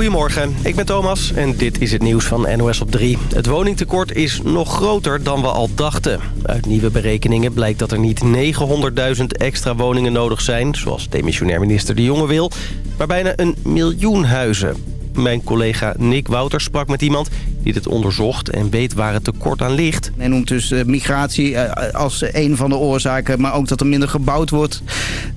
Goedemorgen, ik ben Thomas en dit is het nieuws van NOS op 3. Het woningtekort is nog groter dan we al dachten. Uit nieuwe berekeningen blijkt dat er niet 900.000 extra woningen nodig zijn... zoals demissionair minister De Jonge wil, maar bijna een miljoen huizen. Mijn collega Nick Wouters sprak met iemand die dit onderzocht en weet waar het tekort aan ligt. Hij noemt dus eh, migratie eh, als een van de oorzaken, maar ook dat er minder gebouwd wordt.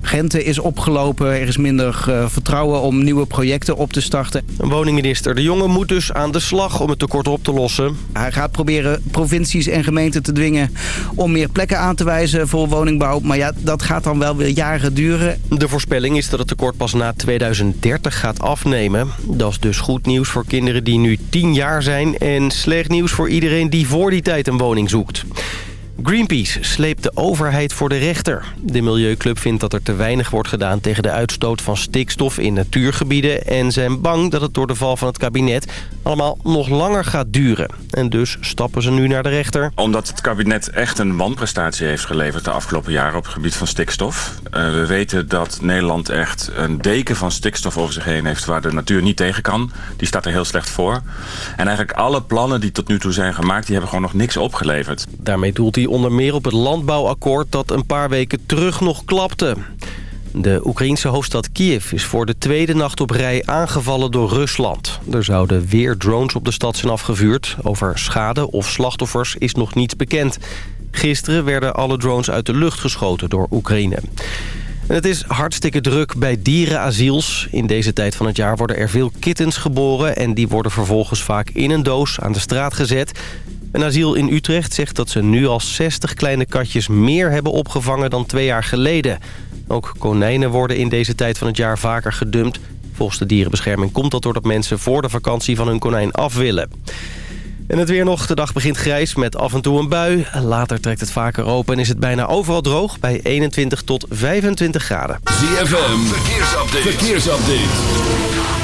Rente is opgelopen, er is minder eh, vertrouwen om nieuwe projecten op te starten. Woningminister De Jonge moet dus aan de slag om het tekort op te lossen. Hij gaat proberen provincies en gemeenten te dwingen om meer plekken aan te wijzen voor woningbouw. Maar ja, dat gaat dan wel weer jaren duren. De voorspelling is dat het tekort pas na 2030 gaat afnemen. Dat is dus goed nieuws voor kinderen die nu 10 jaar zijn en slecht nieuws voor iedereen die voor die tijd een woning zoekt. Greenpeace sleept de overheid voor de rechter. De Milieuclub vindt dat er te weinig wordt gedaan tegen de uitstoot van stikstof in natuurgebieden... en zijn bang dat het door de val van het kabinet allemaal nog langer gaat duren. En dus stappen ze nu naar de rechter. Omdat het kabinet echt een wanprestatie heeft geleverd de afgelopen jaren op het gebied van stikstof. Uh, we weten dat Nederland echt een deken van stikstof over zich heen heeft waar de natuur niet tegen kan. Die staat er heel slecht voor. En eigenlijk alle plannen die tot nu toe zijn gemaakt, die hebben gewoon nog niks opgeleverd. Daarmee doelt hij onder meer op het landbouwakkoord dat een paar weken terug nog klapte. De Oekraïense hoofdstad Kiev is voor de tweede nacht op rij aangevallen door Rusland. Er zouden weer drones op de stad zijn afgevuurd. Over schade of slachtoffers is nog niets bekend. Gisteren werden alle drones uit de lucht geschoten door Oekraïne. het is hartstikke druk bij dierenasiels. In deze tijd van het jaar worden er veel kittens geboren... en die worden vervolgens vaak in een doos aan de straat gezet. Een asiel in Utrecht zegt dat ze nu al 60 kleine katjes meer hebben opgevangen dan twee jaar geleden. Ook konijnen worden in deze tijd van het jaar vaker gedumpt. Volgens de dierenbescherming komt dat doordat mensen voor de vakantie van hun konijn af willen. En het weer nog. De dag begint grijs met af en toe een bui. Later trekt het vaker open en is het bijna overal droog bij 21 tot 25 graden. ZFM, verkeersupdate. verkeersupdate.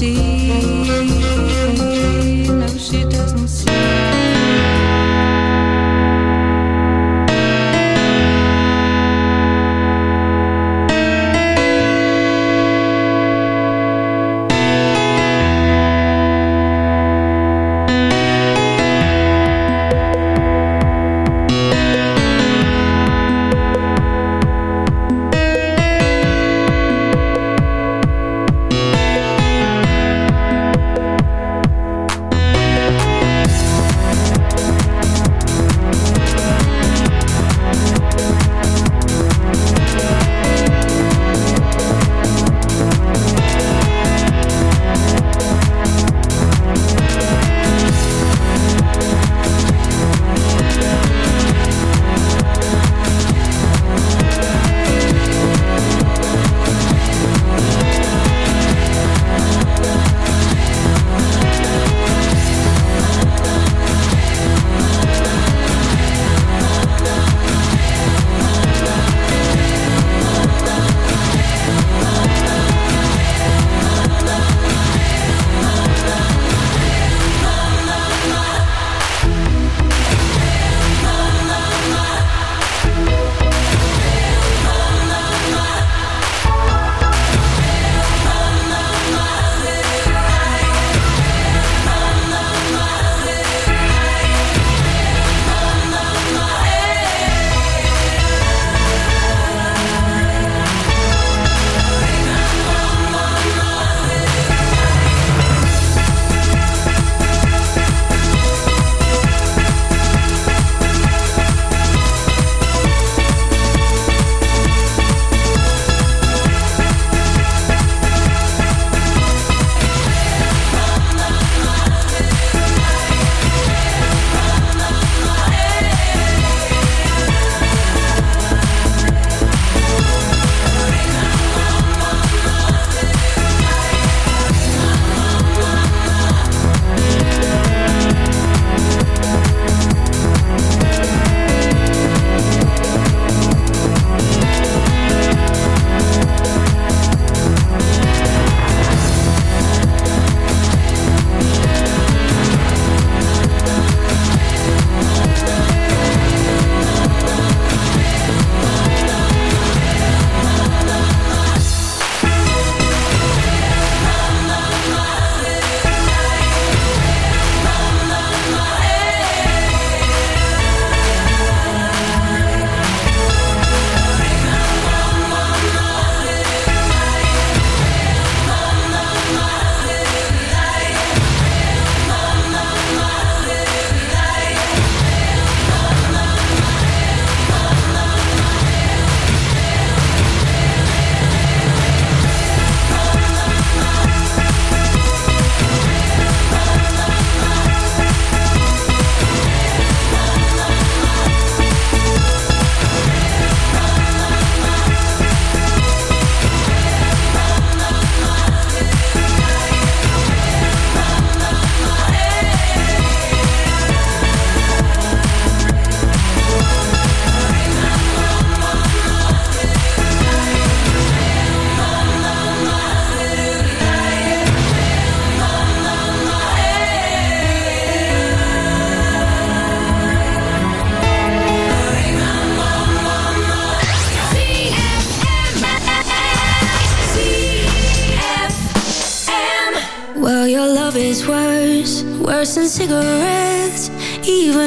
心。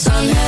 it's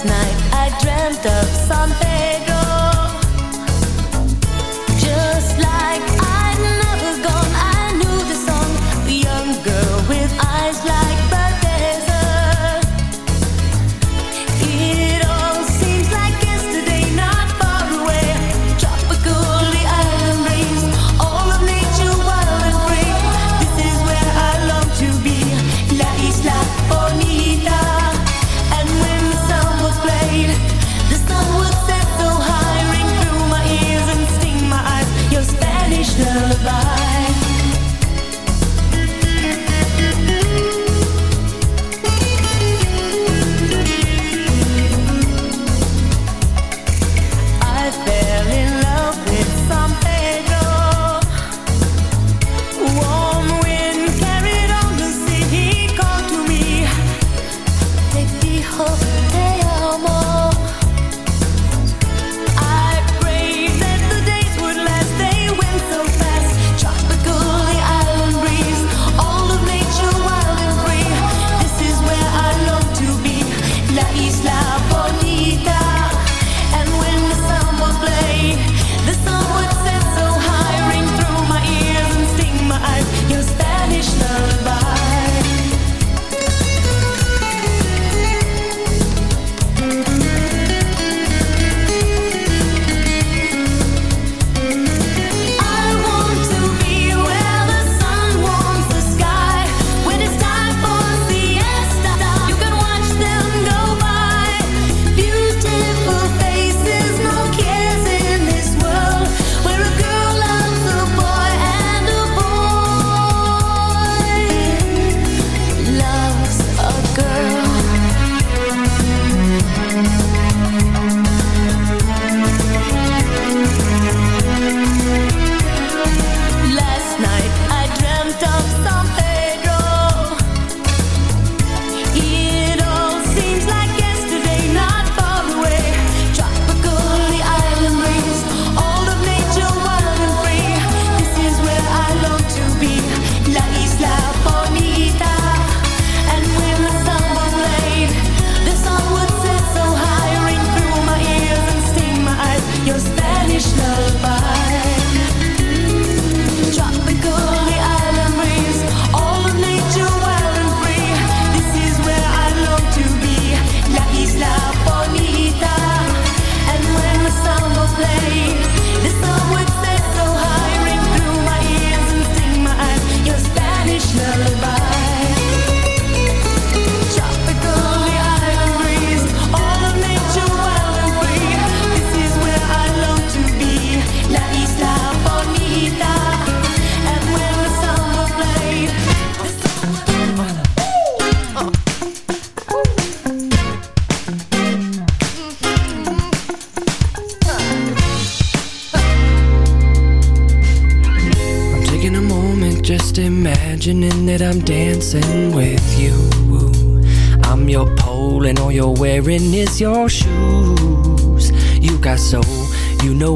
Last night I dreamt of something.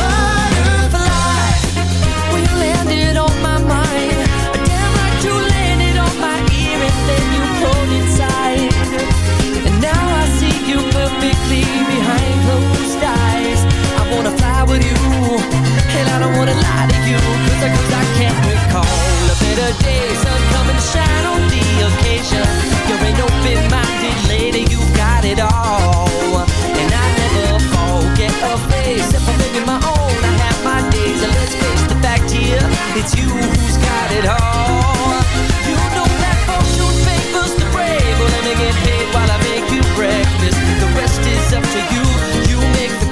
Butterfly, when you landed on my mind, damn like you landed on my ear and then you pulled inside. And now I see you perfectly behind closed I don't wanna lie to you, I, can't recall a better day. Sun come and shine on the occasion. You're an open-minded lady, you got it all. And I never forget a face. If I'm my own, I have my days. And let's face the fact here, it's you who's got it all. You know that fortune favors the brave. Let me get paid while I make you breakfast. The rest is up to you.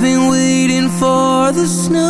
I've been waiting for the snow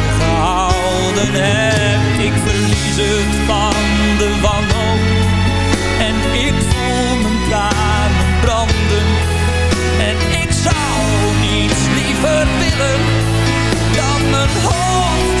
gehouden hebt? Ik verlies het van de wanhoop en ik voel mijn tranen branden. En ik zou niets liever willen dan mijn hoofd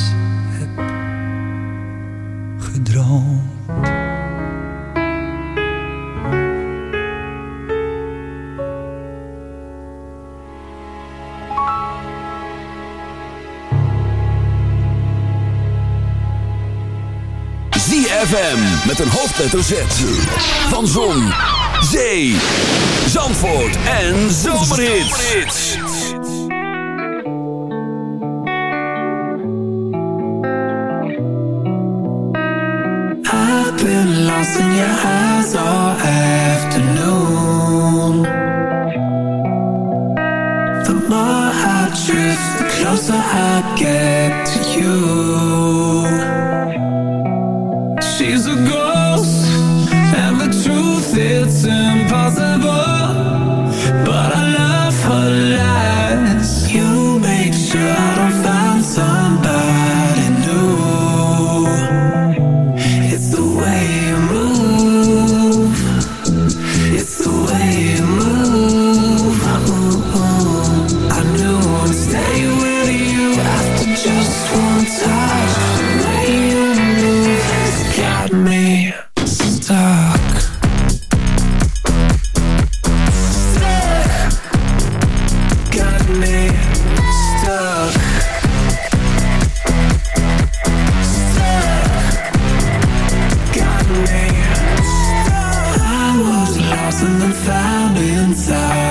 hoofdletter Z. Van Zon, Zee, Zandvoort en Zomerhits. I've been lost in your eyes all afternoon. The more I drift, the closer I get to you. show. something found inside.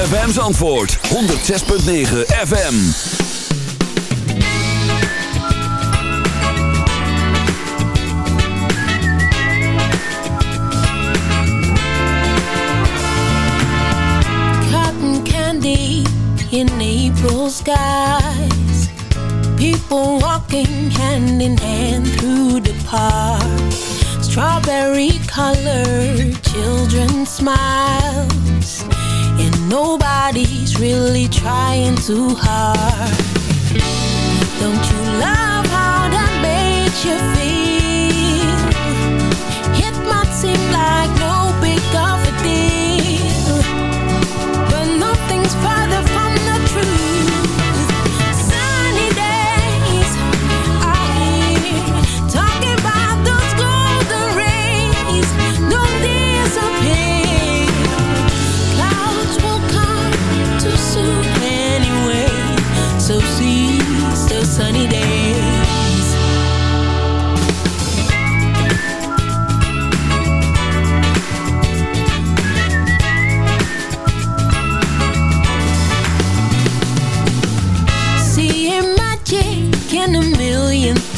ZFM's antwoord 106.9 FM. Cotton Candy in April skies. People walking hand in hand through the park. Strawberry colored Children's smile. nobody's really trying too hard. Don't you love how that makes you feel?